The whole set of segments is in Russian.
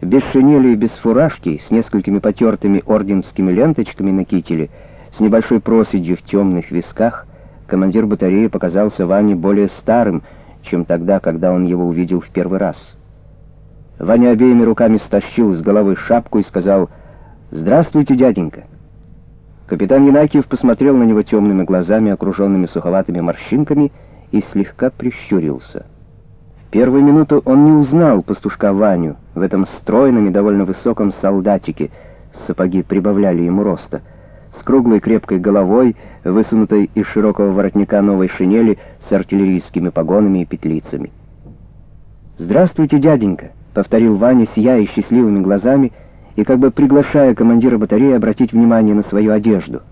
без шинели и без фуражки, с несколькими потертыми орденскими ленточками на кителе, с небольшой проседью в темных висках, командир батареи показался Ване более старым, чем тогда, когда он его увидел в первый раз. Ваня обеими руками стащил с головы шапку и сказал «Здравствуйте, дяденька». Капитан Янакиев посмотрел на него темными глазами, окруженными суховатыми морщинками, и слегка прищурился. Первую минуту он не узнал пастушка Ваню в этом стройном и довольно высоком солдатике, сапоги прибавляли ему роста, с круглой крепкой головой, высунутой из широкого воротника новой шинели с артиллерийскими погонами и петлицами. «Здравствуйте, дяденька!» — повторил Ваня, сияя счастливыми глазами, — и как бы приглашая командира батареи обратить внимание на свою одежду.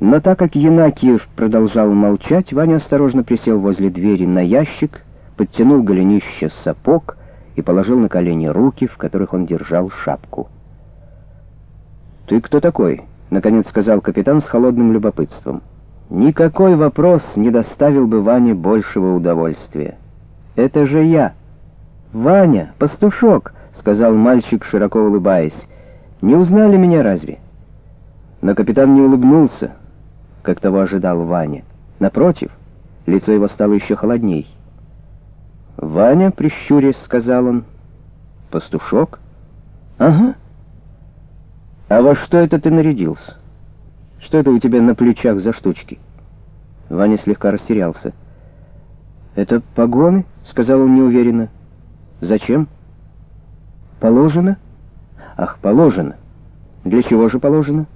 Но так как Янакиев продолжал молчать, Ваня осторожно присел возле двери на ящик, подтянул голенище сапог и положил на колени руки, в которых он держал шапку. «Ты кто такой?» — наконец сказал капитан с холодным любопытством. Никакой вопрос не доставил бы Ване большего удовольствия. «Это же я!» «Ваня, пастушок!» — сказал мальчик, широко улыбаясь. «Не узнали меня разве?» Но капитан не улыбнулся, как того ожидал Ваня. Напротив, лицо его стало еще холодней. «Ваня, прищурясь, — сказал он, — пастушок?» «Ага. А во что это ты нарядился? Что это у тебя на плечах за штучки?» Ваня слегка растерялся. «Это погоны?» — сказал он неуверенно. «Зачем?» Положено? Ах, положено. Для чего же положено?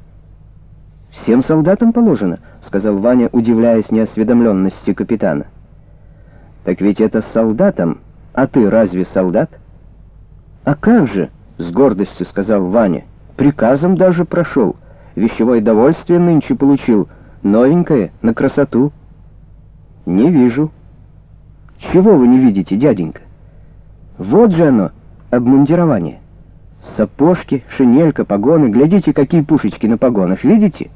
Всем солдатам положено, сказал Ваня, удивляясь неосведомленности капитана. Так ведь это солдатам, а ты разве солдат? А как же, с гордостью сказал Ваня, приказом даже прошел, вещевое довольствие нынче получил, новенькое, на красоту. Не вижу. Чего вы не видите, дяденька? Вот же оно, обмундирование. Сапожки, шинелька, погоны. Глядите, какие пушечки на погонах, видите?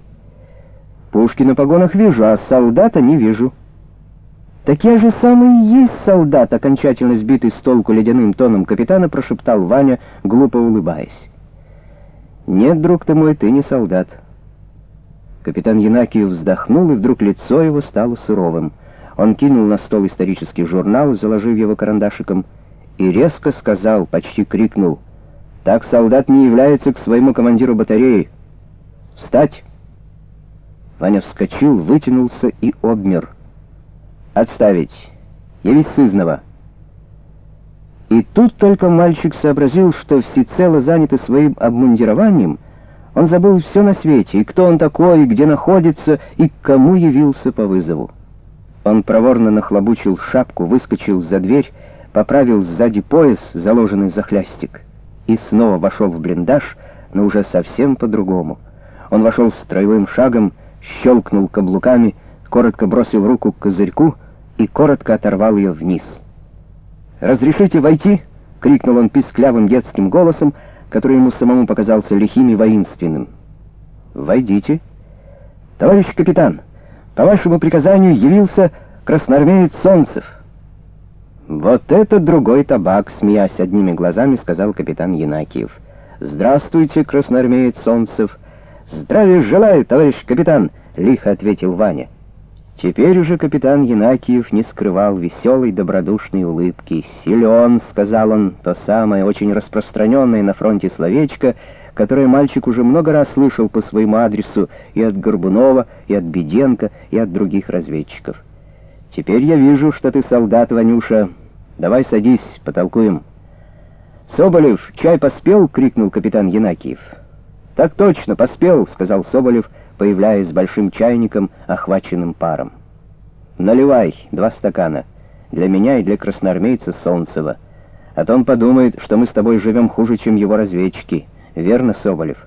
Пушки на погонах вижу, а солдата не вижу. Так я же самый и есть солдат, окончательно сбитый с толку ледяным тоном капитана, прошептал Ваня, глупо улыбаясь. Нет, друг ты мой, ты не солдат. Капитан Янакиев вздохнул, и вдруг лицо его стало суровым. Он кинул на стол исторический журнал, заложив его карандашиком, и резко сказал, почти крикнул, «Так солдат не является к своему командиру батареи! Встать!» Ваня вскочил, вытянулся и обмер. «Отставить! Явись сызнова!» И тут только мальчик сообразил, что всецело занятый своим обмундированием, он забыл все на свете, и кто он такой, и где находится, и к кому явился по вызову. Он проворно нахлобучил шапку, выскочил за дверь, поправил сзади пояс, заложенный за хлястик, и снова вошел в блиндаж, но уже совсем по-другому. Он вошел строевым шагом, щелкнул каблуками, коротко бросил руку к козырьку и коротко оторвал ее вниз. «Разрешите войти?» — крикнул он писклявым детским голосом, который ему самому показался лихим и воинственным. «Войдите». «Товарищ капитан, по вашему приказанию явился красноармеец Солнцев». «Вот это другой табак!» — смеясь одними глазами, сказал капитан Янакиев. «Здравствуйте, красноармеец Солнцев!» «Здравия желаю, товарищ капитан!» — лихо ответил Ваня. Теперь уже капитан Янакиев не скрывал веселой добродушной улыбки. «Силен», — сказал он, — то самое, очень распространенное на фронте словечко, которое мальчик уже много раз слышал по своему адресу и от Горбунова, и от Беденко, и от других разведчиков. Теперь я вижу, что ты солдат, Ванюша. Давай садись, потолкуем. Соболев, чай поспел? крикнул капитан Янакиев. Так точно, поспел, сказал Соболев, появляясь с большим чайником, охваченным паром. Наливай два стакана для меня и для красноармейца Солнцева. А то он подумает, что мы с тобой живем хуже, чем его разведчики. Верно, Соболев?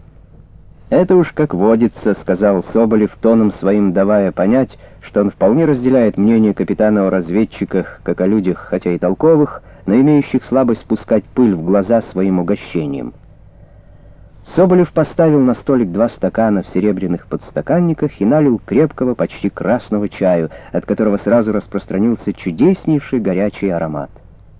«Это уж как водится», — сказал Соболев тоном своим, давая понять, что он вполне разделяет мнение капитана о разведчиках, как о людях, хотя и толковых, но имеющих слабость пускать пыль в глаза своим угощением. Соболев поставил на столик два стакана в серебряных подстаканниках и налил крепкого, почти красного чаю, от которого сразу распространился чудеснейший горячий аромат.